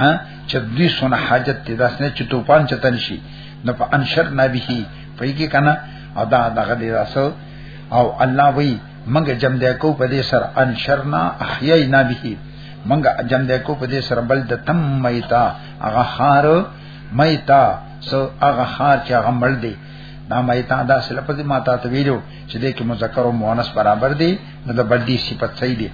ها چې دوی سونه حاجت دې داس نه چې توپان چتن شي نو په انشر نبی په کې کنه ادا دغه دې راسو او الله وی منګ جم دې کو په دې سر انشرنا احیای نبی منګ جم دې کو په دې سر بل د تم میتا هغه خار میتا سو هغه خار چې هغه مړ دی دا میتا دا سلپځي ماتا ته ویلو چې دې کې مذکر او مؤنث برابر دي نو د بډي صفت صحیح دي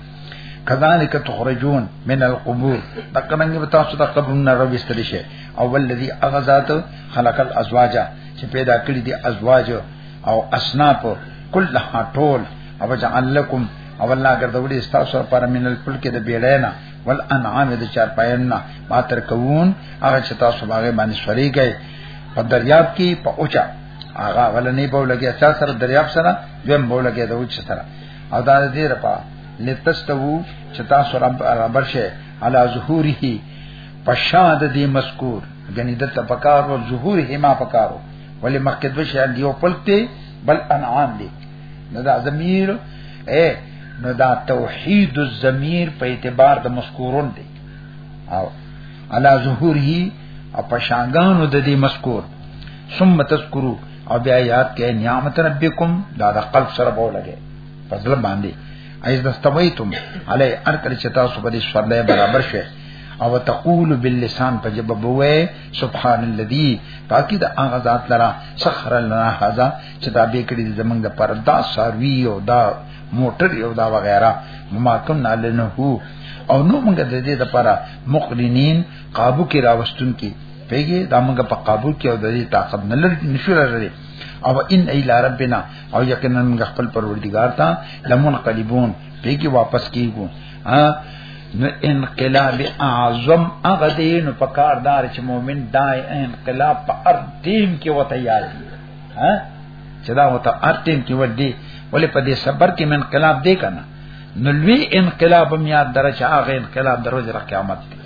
کذالک تخرجون من القبور دقننګ به تاسو د قبر نه را وستل شي او ولذي اغزات خلق الازواج چې پیدا کړی دي ازواج او اصناف كلها طول او جعل لكم او الله ګرځولې تاسو لپاره من الفلک د بیړینا والانعام د چار پاینا ما تر کوون هغه چې تاسو باغ باندې سوري گئے په دریاب کې په اوچا هغه ولنې بوله کې اچا سره دریاب سره دویم بوله کې د اوچ سره او دا دې رپا لتستو چې تاسو رب ربر شي علی ظهوره پشاد دې مذکور غنی دلته پکار او ظهوره ما پکارو ولی مخکې دوه شي دیو پلته بل انعام دې نو دا ضمیر اے نو دا توحید الضمیر په اعتبار د مذکورون دی او علی ظهوره او پشانګانو د دې مذکور ثم تذکرو او بیا یاد کې نعمت ربکم دا د قلب سره به ولګي فضل باندې ایز دستویتم علی ار کړه چې تاسو په دې سره برابر شئ او تقول باللسان په جبه بوې سبحان الذي پاکي د هغه ذات لرا سخر لنا هذا چې دا به کړی زمنګ د پر دا ساروی او دا موټر او دا وغیرہ ما کن علنه او نو موږ د دې لپاره مقرنین قابو کې راوستون کې پیږي دا موږ په قابو کې او د دې طاقت نه لري نشو لري او ان ایل ربنا او یقینا موږ خپل پروردگار ته لمن قلبون پیږي واپس کیږو ها نو انقلاب اعظم هغه دین په کاردار چې مؤمن دا انقلاب په ارض دین کې وته یاد ها چې دا وته ارض دین کې ودی ولې په دې صبر کې من انقلاب دی کنه نو لوی انقلاب هم یاد درچ هغه انقلاب دروځ را قیامت دی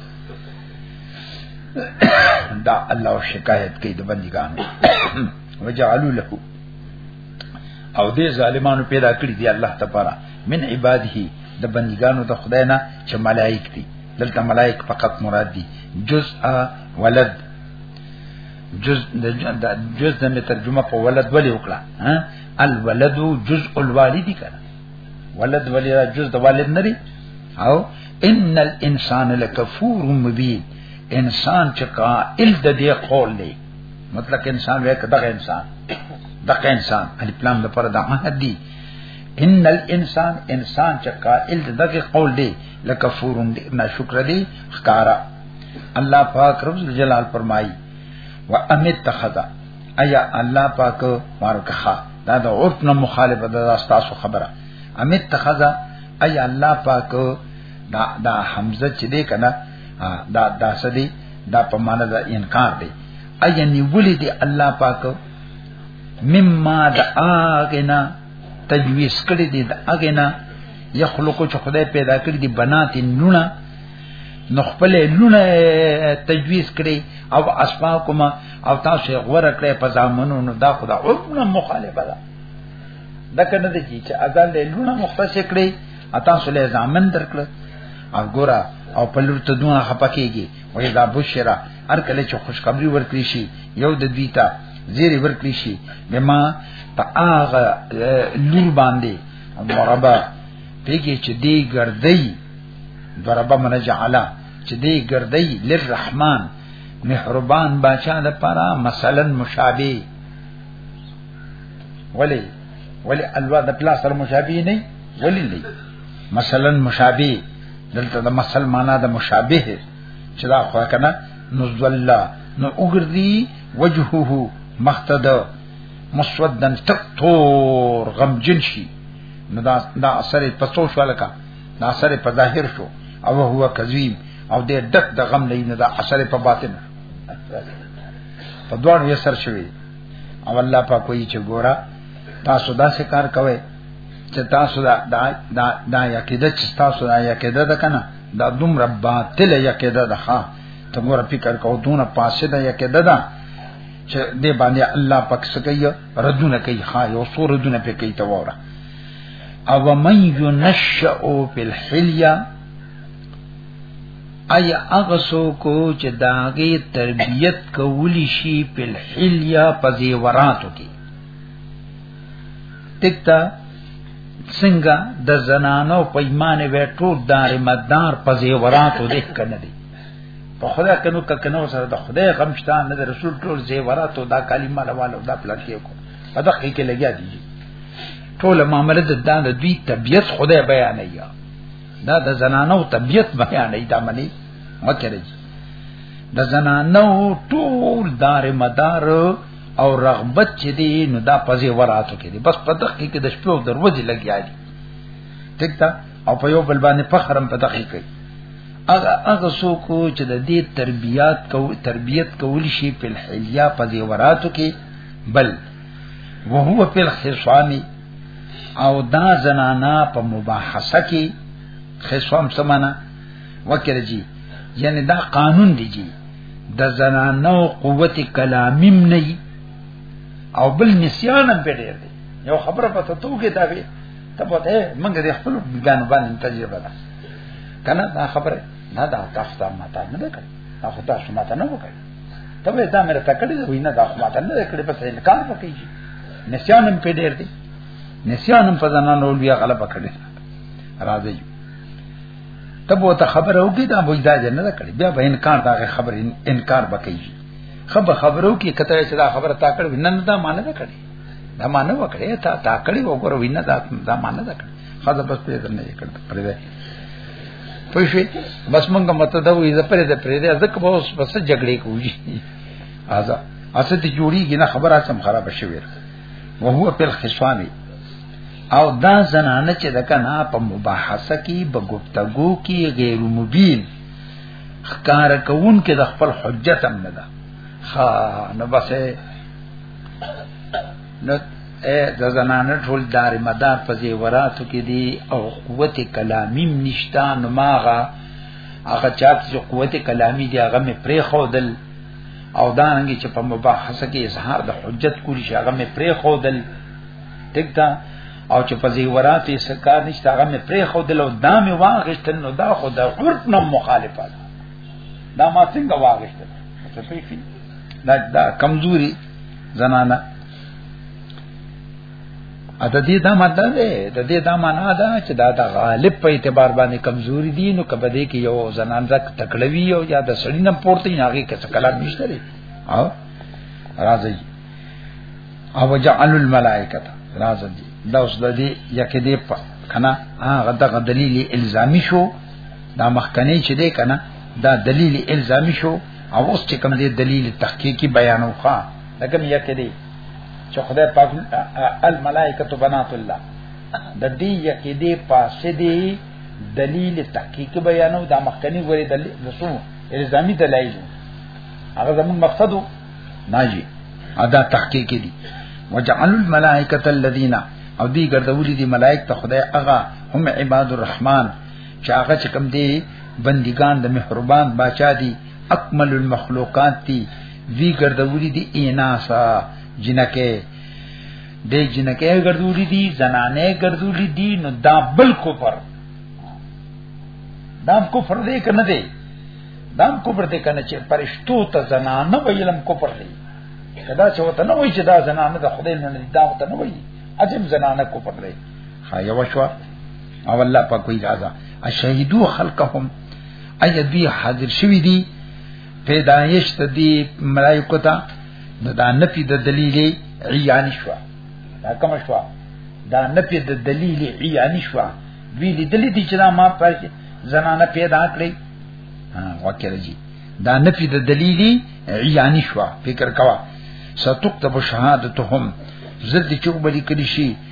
دا الله شکایت کوي د بندګانو وجعلوا له او دې ظالمانو پیدا کړی دی الله تبارک من عباده د بندګانو د خدای نه چې ملائک دي دلته ملائک فقط مراد دي جزء ولد جز د جز د ترجمه په ولد ولې وکړه ها الولد جزء الوالد کړه ولد ولی دا جز د والد نه او ان الانسان لکفور مبین انسان چې قائل د دې قول دی مطلق انسان وې کده انسان دغه انسان ان پلان د پر د عهد دی ان الانسان انسان چې قائل دغه قول دی لکفور دی ناشکر دی خکارا الله پاک رب جلال فرمایي وامت تخذا ایا الله پاک مارکخه دا د عرف نه مخالفه ده تاسو خبره امیت تخذا ایا الله پاک دا دا حمزه چې دی کنه دا دا سدي دا په معنا دا انکار دی ایا نیولې دی الله پاک مما دا اغنا تجویز کړی دی دا اغنا یخلق چې خدای پیدا کړی دی بنات نونه نو خپل لونه تجویز کړي او اسماء کومه او تاسو یې غوړه کړې په ځامنو نو دا خدا حکم مخالفه ده دا کنه دي چې اذان له لونه مختص کړې اتا سولې ځامن درکړ او ګورا او په لور ته دونه خپکیږي وې دا بشرا هر کله چې خوشخبری ورکړي شي یو د دوی ته زیری ورکړي شي بما په هغه لور باندې مربا پیږي چې دی ګرځي ضربه من جعله چې دی ګرځي للرحمن مهربان بچا د پاره مثلا مشابه ولی ولی الوا د پلا سره مشابه نه ولی نه مثلا مشابه دلته د مثل معنا د مشابه چې دا خو کنه نزل نو وګرځي وجهه مختد مسودن تک تور غمجن شي نو دا دا اثر په څو شو لکه ناصر په ظاهر شو او هو کذیب او دې دک د غم نه نه دا اثر په باطن په دوړ یې سر شوی او الله په کوئی چې ګورا تاسو دا څه کار کوئ چې تاسو دا دا دا, دا یقیده چې تاسو دا یقیده ده کنه دا دوم رب باطل یقیده ده ها ته ګور فکر کو دون پاسه ده یقیده ده چې دې باندې الله پاک سکیه ردونه کوي ها یو سور ردونه پکې ته وره او من ينشأو فی الحلیه ای هغه څوک چې داغه تربیت کولی شي په الحلیه په زیوراتو کې تکتا څنګه د زنانو په ایمان وې ټول دار مدار په زیوراتو دې کنه دي په خدا کنو کنو سره د خدای غمشتان نه رسول ټول زیوراتو دا کلمه لوالو دا پلاټ کې کو په دقیقه کې لګیا دي ټول معاملې د دان دوی طبيعت خدای بیان یا دا د زنانو طبيعت بیان نه دا منی مکرې د زنانو ټول دار مدار او رغبت چې دی نو دا پځې وراتو کې دی بس په دقیق کې د شپې او دروازې لګیا دي ټیک تا او په یو بل باندې فخرم په دقیق کې اغه اغه څوک چې د دې تربيات کو تربيت کول شي په حلیا په دې وراتو کې بل وهو په الخصام او دا زنانا په مباحثه کې خصام سمانا وکړه جی یعنی دا قانون دی جی د زنانو قوت کلامیم نه او بل نسیان هم پیډیر دی یو خبره پته تو کې دا وی ته پته موږ دې خپل ګان باندې تجربه ده کنه دا خبره نه دا تاسو ته ماته نه ده کړې تاسو ته ماته نه وکړي ته به دا مې تکړه دی وینه دا خو ما ته نه کړې په څه انکار وکړي نسیان هم په ډېر دی نسیان هم په ځانانو ولیا غلبه کړې راځي ته به ته خبره وکړي دا به دا جن نه کړې بیا به انکار دا خبر انکار وکړي خبر خبرو کې کته چې دا خبره تا کړې وینه نه دا مان نه کړې دا مان نه وکړې تا تا کړې وګوره وینه دا دا مان نه کړې خاصه بس په دې نه کړې پوه شئ بس مونږ مت دا وې زه پرې دې پرې دې ځکه به اوس بس جګړې کوي ازا اسه دې جوړیږي نه خبره سم خراب شوی وهو په الخصامي او دا زنانه چې دکا نه په مباحثه کې په گفتگو کې غیر مبین خکار کوون کې د خپل حجت هم نه ده خا نه بسه نو اے د زنانه ټول دار مدار په زیوراتو کې دی او قوت کلامی نشتا نو ماغه هغه چات چې قوت کلامی دی هغه می پرې خودل او دا رنګ چې په مباحثه کې اظهار د حجت کولی شي هغه می پرې خودل ټیک ده او چې په زیورات یې سکار نشته هغه مې پرې خو دل او دا مې واغشتل نو دا خو د عرف نه مخالفه ده دا ما څنګه واغشتل څه پیښې دا دا کمزوري زنانه ا د دې دا ماده ده د دې دا معنا ده چې دا د غالب په اعتبار باندې کمزوري دي نو کبه دې کې یو زنان زک تکړوي او یا د سړی نه پورته نه هغه کې څه کلام نشته لري او راځي او جعل الملائکه راځي دا اوس د دې یکه دې په کنه هغه دغه دلیل الزامي شو دا مخکنی چې دې کنه دا دلیل الزامي شو او اوس چې کوم دې دلیل تحقیقی بیان وکا لکه مې یې کړی چې خدای پاک الملائکه بنات الله د دې یقې دې پاسې دې دلیل تحقیق بیانو دا مخکنی غوړي د رسو الزامي دلایل هغه زمون مقصد ناجی ادا تحقیق دي وجعل الملائکه الذين او دی ګرځولې دي ملائک ته خدای هغه هم عباد الرحمن چاغه چې کوم دی بندگان د مهربان بچا دي اکمل المخلوقات دي وی ګرځولي دي ایناسا جنکه د جنکه ګرځولي دي زنانه ګرځولي دي نو دا بل کفر دا کفر دی کنه دی دا کفر دی کنه چې پرشتو ته زنانه ویلم کفر دی کدا چې وته نه وای چې دا زنانه د خدای نه دي دا وته نه وای اجم زنانه کفر دی ها یو شوه او الله په کوئی اجازه اشهدو خلقهم اي دوی حاضر شوی دي پیدایش ته دي ملائکه ته دا نه پی د دلیل عیان شو دا کوم شو دا نه پی د دلیل عیان شو وی لیدل دي چې ما پر زنانه پیدا کړی ها وکړه جی دا نه پی د دلیل عیان شو فکر کوا ستكتب شهادتهم زد چوب لیکلی شي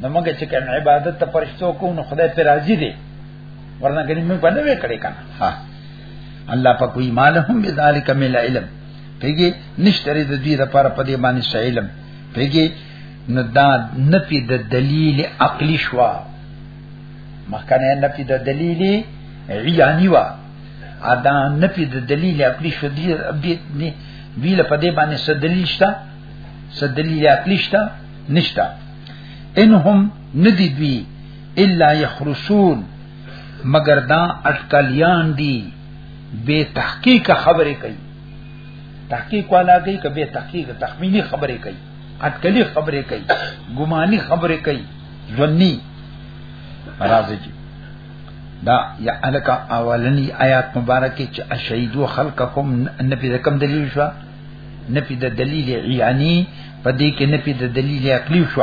نو موږ چې کوم عبادت ته پرشتو کوو نو خدای پر راضي دی ورنه کني موږ باندې وکړي کنه ها الله په کوئی مالهم بذالک مل علم پیږي نشتري د دې لپاره په دې باندې علم پیږي نو دا نفي د دلیل عقلی شوا مخکنه نفي د دلیل عیانی وا ادا نفي د دلیل عقلی شو دی ویل په دې باندې څه دلیل شته څه دلیل عقلی شته نشتا انهم ندی دوی الا یخرسون مگر دا اٹکلیان دی بے تحقیق خبرې کوي تحقیق والا کوي که بے تحقیق تخمینی خبرې کوي اٹکلی خبرې کوي ګمانی خبرې کوي ځنی راځي دا یا الکا اولنی آیات مبارکه چې اشهیدو خلقکم نبی رقم دلیل شو نفي د دلیل یعنی په دې کې نفي د دلیل عقلی شو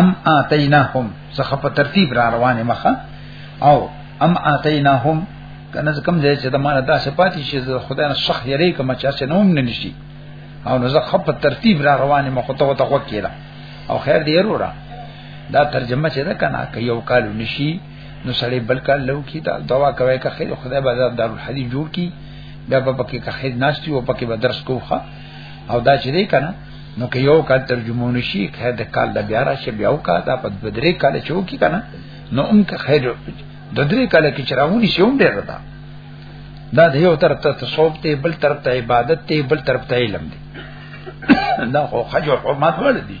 ام اتیناهم څخه په ترتیب را روانه مخه او ام اتیناهم کنه کوم ځای چې د معنی دا صفات شي د خدای نه شخ یری کوم چې څه نوم نه نشي او نو زخه په ترتیب را روانه مخه ته وته وکیلا او خیر دی وروره دا ترجمه چې ده کنه که یو کال نشي نو سړی بل کار لو کی دا دوا کوي که خیر خدای به دارالحدیث جوړ کی بیا په پکې که خیر ناشتي او پکې به درس کوخه او دا چې دی کنه نو که یو کال ترجمه نشي که د کال د بیا راشي بیا او کا دا په بدرې کال چو کی کنه نو ان که خیر د درې کال کې چراونی شي هم ډیر ده دا د یو طرف ته تصوف ته بل طرف ته عبادت ته بل طرف ته علم دی دا خو خجو حرمت ور دي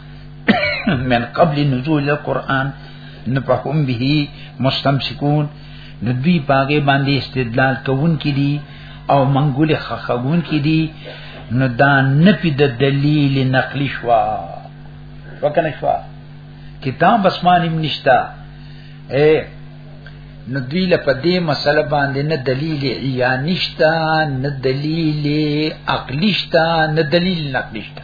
من قبل نزول القرآن نفهم به مستمسکون ندوی پاگے باندې استدلال کون کی دی او منګول خخون کی دی نو دا نپی د دلیل نقلی شوا وکنه شوا کتاب اسمان ابن نشتا اے نو دوی له پدې مسله باندې نه دلیل یا نشتا نه دلیل عقلی شتا نه دلیل نقلی شتا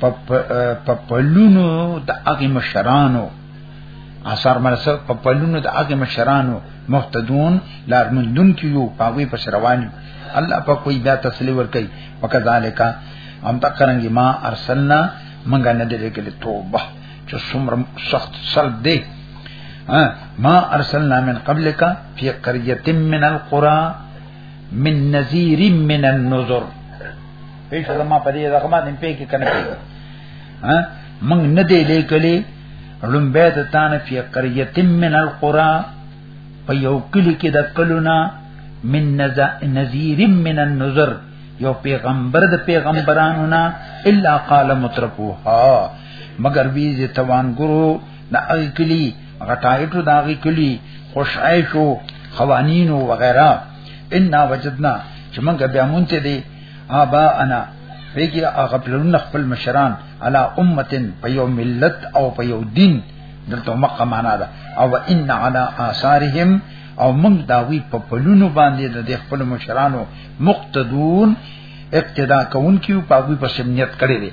په پلونو د هغه مشرانو اثر مرسل په پلونو د هغه مشرانو مهتدون لارمندون کیو پاوی په روان الله په کوئی بیا تسلی ور کوي وکذالک هم تا کرنګي ما ارسلنا منګه نه دې کې توبه چې څومره سخت سلب دی ما ارسلنا من قبلک فی قريه من القرى من نذير من النذر پیش زما په دې رقم باندې پې کې کنه پې ها من نه دی لیکلی لومبه ته تان فی قریه من القرى په یو کلی کې د کلونا من نذیر من النذر یو پیغمبر د پیغمبرانو نه الا قال مترفوها مگر وی زه توان ګرو د اغه کلی غټایټو د اغه کلی خوشای شو قوانینو وغیرہ ان وجدنا چې موږ بیا مونږ ته دي ابا انا ویګي هغه پلرونه خپل مشران علا امتن په یو ملت او په یو دین دلته مقه معنا ده او ان علا آثارهم او موږ داوی په پلونو باندې د خپل مشرانو مقتدون اقتدا کون کیو پاګوی په سمنیت کړی دی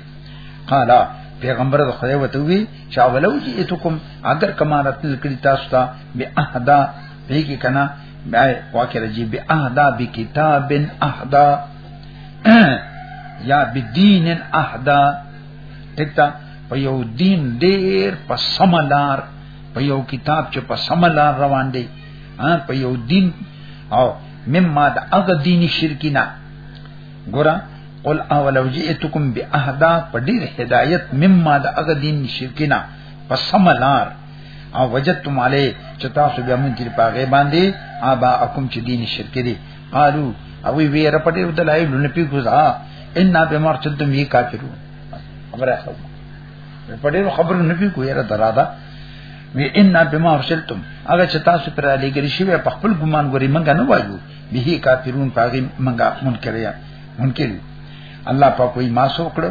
قالا پیغمبر د خدای وته وی چې اولو جئتکم اگر کمانت لکړی تاسو ته به احدا پیګی کنا بیا واقع راځي به اهدا به کتاب اهدا یا به دین اهدا دته په یو دین ډیر په سملار په یو کتاب چې په سملار روان دی ها په یو دین او مما د هغه دینی شرکینا ګورا قل اولو جئتکم باهدا په ډیر هدایت مما د هغه دینی شرکینا په سملار او وجدتم علی چې تاسو بیا مونږ کې پاګې باندې ابا اکم چې دین شرک دي قالو او وی وی رپټې ودلای لونه پی ګزا ان بما تدم یی کافرو خبره رپټې خبر نه پی کو یره درادا وی ان بما ارسلتم هغه چې تاسو پر علی ګری شی په خپل ګمان غوري مونږ نه وایو به کافرون پاګې مونږه مونږ کړیا مونږ کړی الله په کوئی ما سو کړو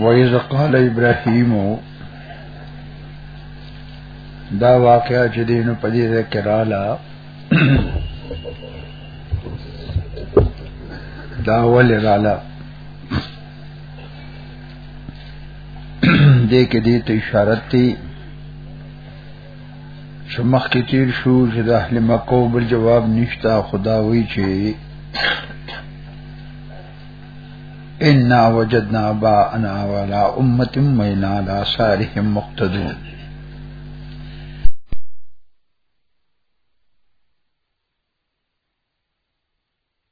وَإِذْ قَالَ إِبْرَاهِيمُ دا واقعا چې دینو په دې ذکر رااله دا ول رااله دې کې دې ته اشاره تي چې مخکې تیر شو چې د اهل مکه بل جواب نشتا خدا وی چې انا وجدنا با انا ولا امه مینا لا صالح مقتدون